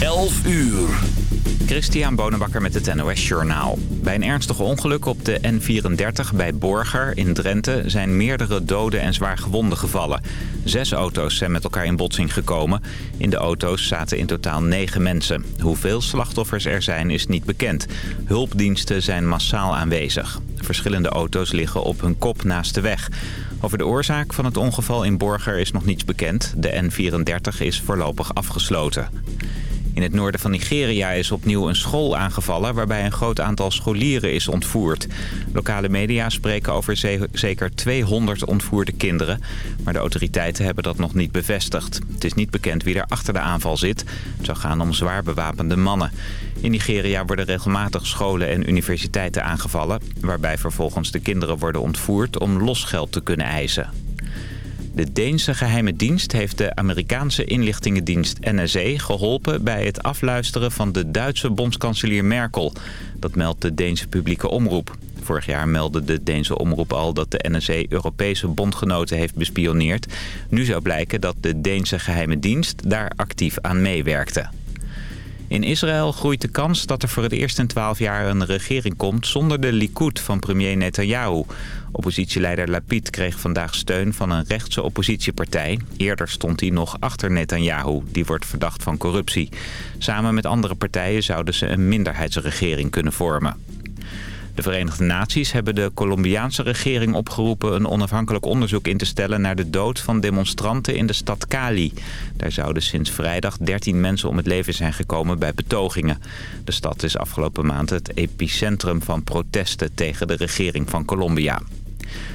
11 uur. Christian Bonenbakker met het NOS Journaal. Bij een ernstig ongeluk op de N34 bij Borger in Drenthe... zijn meerdere doden en zwaar gewonden gevallen. Zes auto's zijn met elkaar in botsing gekomen. In de auto's zaten in totaal negen mensen. Hoeveel slachtoffers er zijn is niet bekend. Hulpdiensten zijn massaal aanwezig. Verschillende auto's liggen op hun kop naast de weg. Over de oorzaak van het ongeval in Borger is nog niets bekend. De N34 is voorlopig afgesloten. In het noorden van Nigeria is opnieuw een school aangevallen... waarbij een groot aantal scholieren is ontvoerd. Lokale media spreken over zeker 200 ontvoerde kinderen... maar de autoriteiten hebben dat nog niet bevestigd. Het is niet bekend wie er achter de aanval zit. Het zou gaan om zwaar bewapende mannen. In Nigeria worden regelmatig scholen en universiteiten aangevallen... waarbij vervolgens de kinderen worden ontvoerd om losgeld te kunnen eisen. De Deense geheime dienst heeft de Amerikaanse inlichtingendienst NSE geholpen bij het afluisteren van de Duitse bondskanselier Merkel. Dat meldt de Deense publieke omroep. Vorig jaar meldde de Deense omroep al dat de NSE Europese bondgenoten heeft bespioneerd. Nu zou blijken dat de Deense geheime dienst daar actief aan meewerkte. In Israël groeit de kans dat er voor het eerst in twaalf jaar een regering komt zonder de Likud van premier Netanyahu. Oppositieleider Lapid kreeg vandaag steun van een rechtse oppositiepartij. Eerder stond hij nog achter Netanyahu, die wordt verdacht van corruptie. Samen met andere partijen zouden ze een minderheidsregering kunnen vormen. De Verenigde Naties hebben de Colombiaanse regering opgeroepen... een onafhankelijk onderzoek in te stellen naar de dood van demonstranten in de stad Cali. Daar zouden sinds vrijdag 13 mensen om het leven zijn gekomen bij betogingen. De stad is afgelopen maand het epicentrum van protesten tegen de regering van Colombia.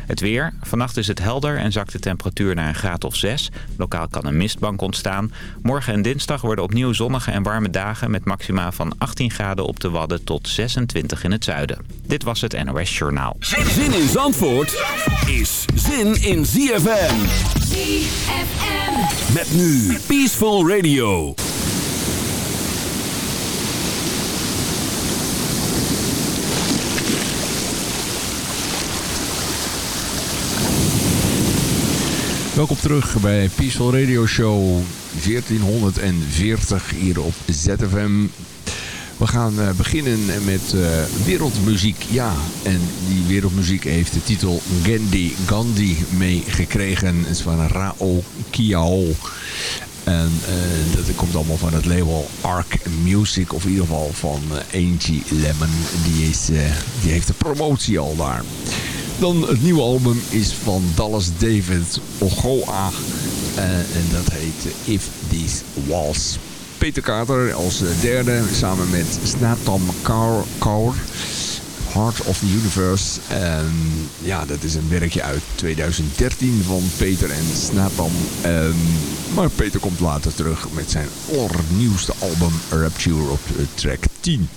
Het weer. Vannacht is het helder en zakt de temperatuur naar een graad of 6. Lokaal kan een mistbank ontstaan. Morgen en dinsdag worden opnieuw zonnige en warme dagen... met maxima van 18 graden op de Wadden tot 26 in het zuiden. Dit was het NOS Journaal. Zin in Zandvoort is zin in ZFM. ZFM. Met nu Peaceful Radio. Welkom terug bij Peaceful Radio Show 1440 hier op ZFM. We gaan uh, beginnen met uh, wereldmuziek. Ja, en die wereldmuziek heeft de titel Gandhi Gandhi meegekregen. Het is van Rao Kiao. En uh, dat komt allemaal van het label Arc Music. Of in ieder geval van Angie Lemon. Die, is, die heeft de promotie al daar. Dan het nieuwe album is van Dallas David Ogoa. Uh, en dat heet If These Walls. Peter Carter als derde samen met Snatam Kaur. Heart of the Universe. En ja, dat is een werkje uit 2013 van Peter en Snatam. En, maar Peter komt later terug met zijn allernieuwste album Rapture op track 10.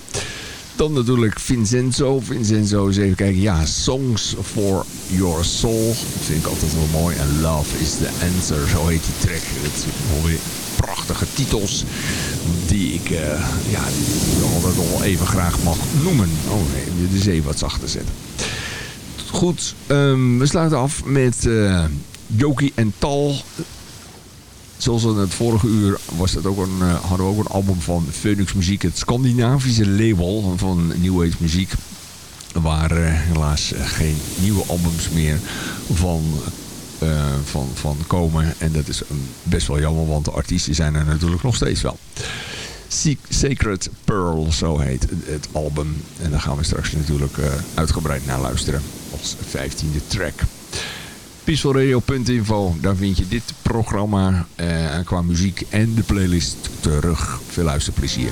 Dan natuurlijk Vincenzo. Vincenzo eens even kijken. Ja, Songs for Your Soul. Dat vind ik altijd wel mooi. En Love is the Answer. Zo heet die track. Zijn mooie prachtige titels. Die ik uh, ja, altijd wel even graag mag noemen. Oh nee, is even wat zachter zetten. Goed, um, we sluiten af met uh, Joki en Tal. Zoals in het vorige uur was dat ook een, uh, hadden we ook een album van Phoenix Muziek. Het Scandinavische label van New Age muziek. Waar uh, helaas geen nieuwe albums meer van, van, van komen. En dat is best wel jammer, want de artiesten zijn er natuurlijk nog steeds wel. Sacred Pearl, zo heet het album. En daar gaan we straks natuurlijk uitgebreid naar luisteren. Als vijftiende track peacefulradio.info. Daar vind je dit programma uh, qua muziek en de playlist terug. Veel luisterplezier.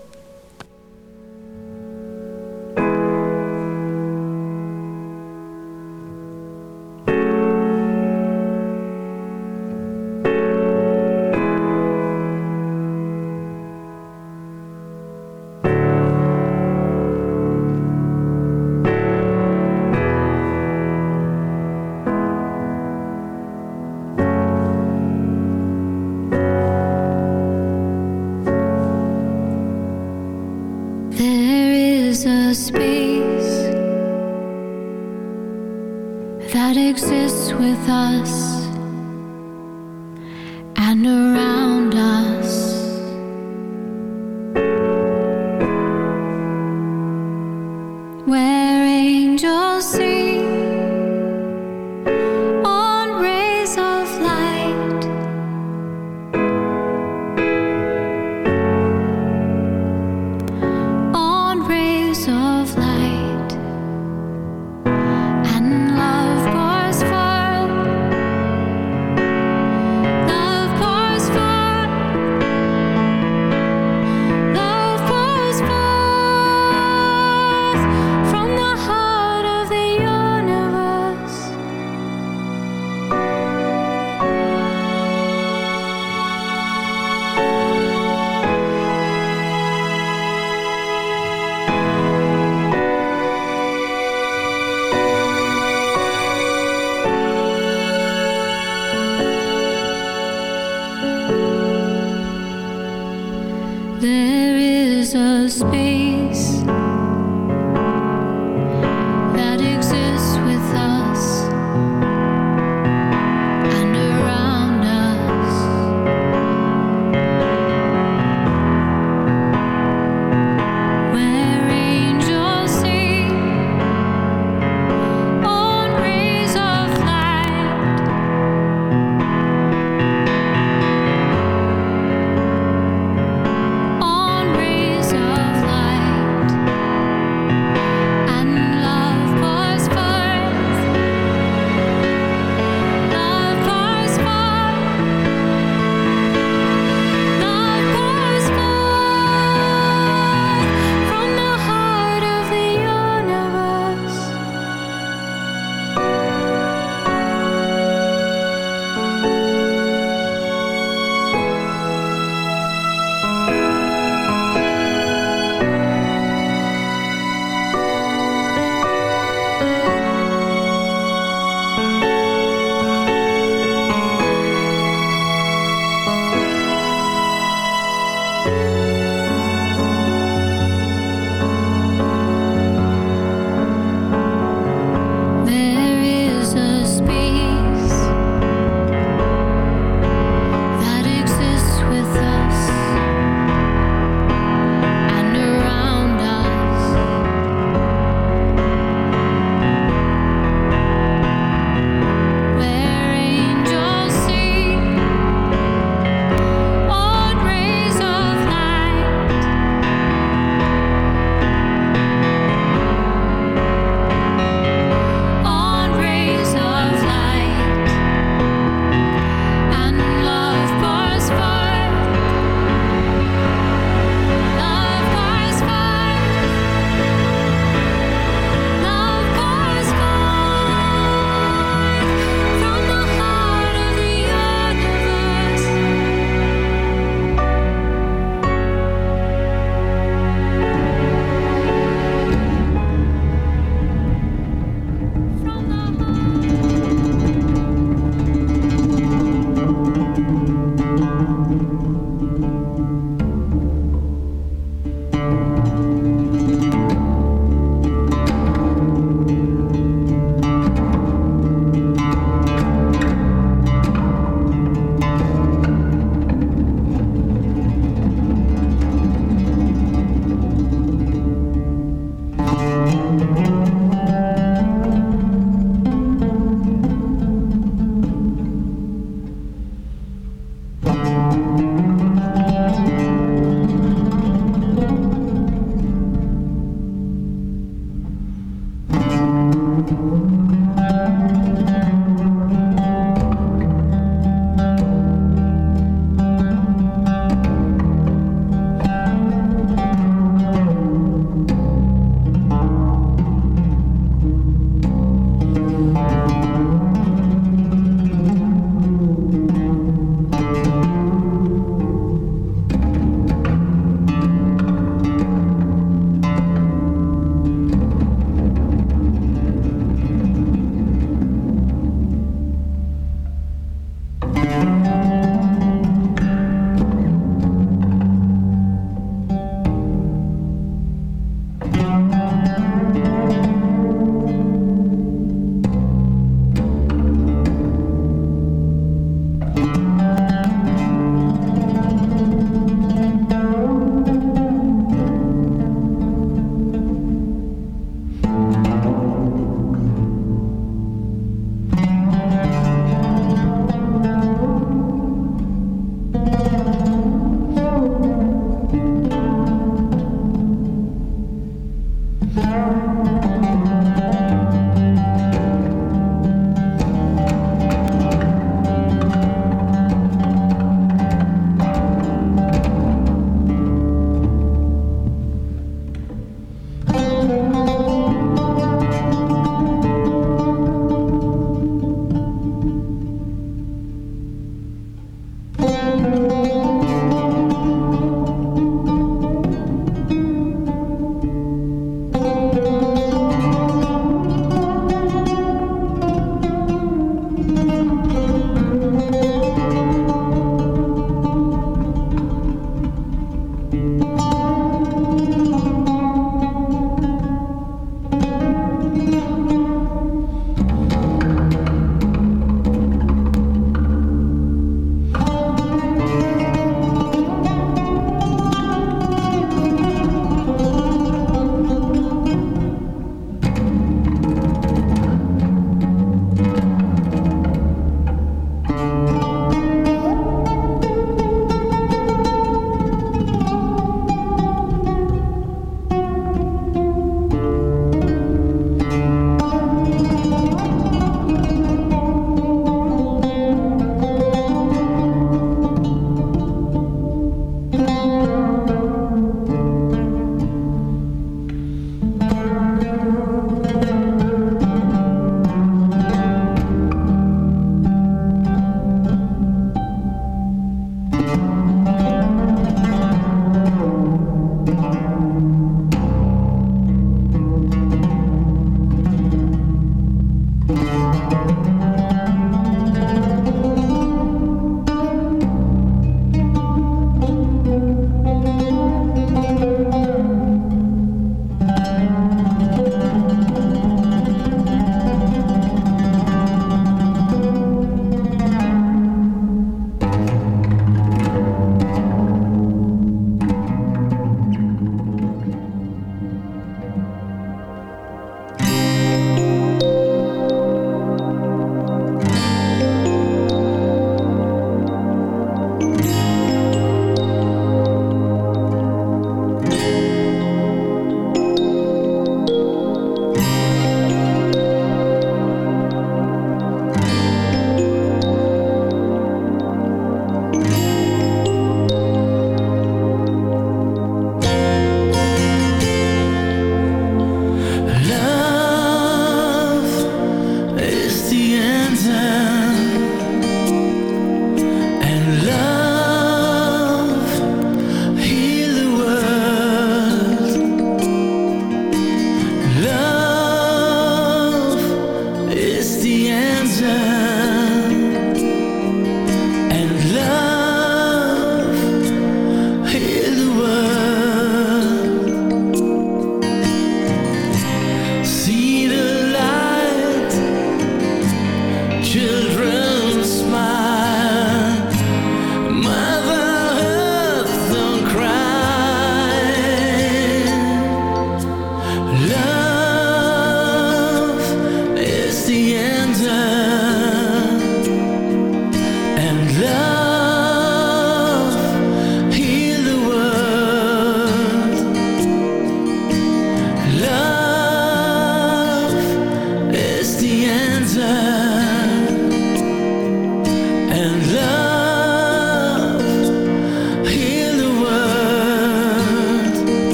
There is a space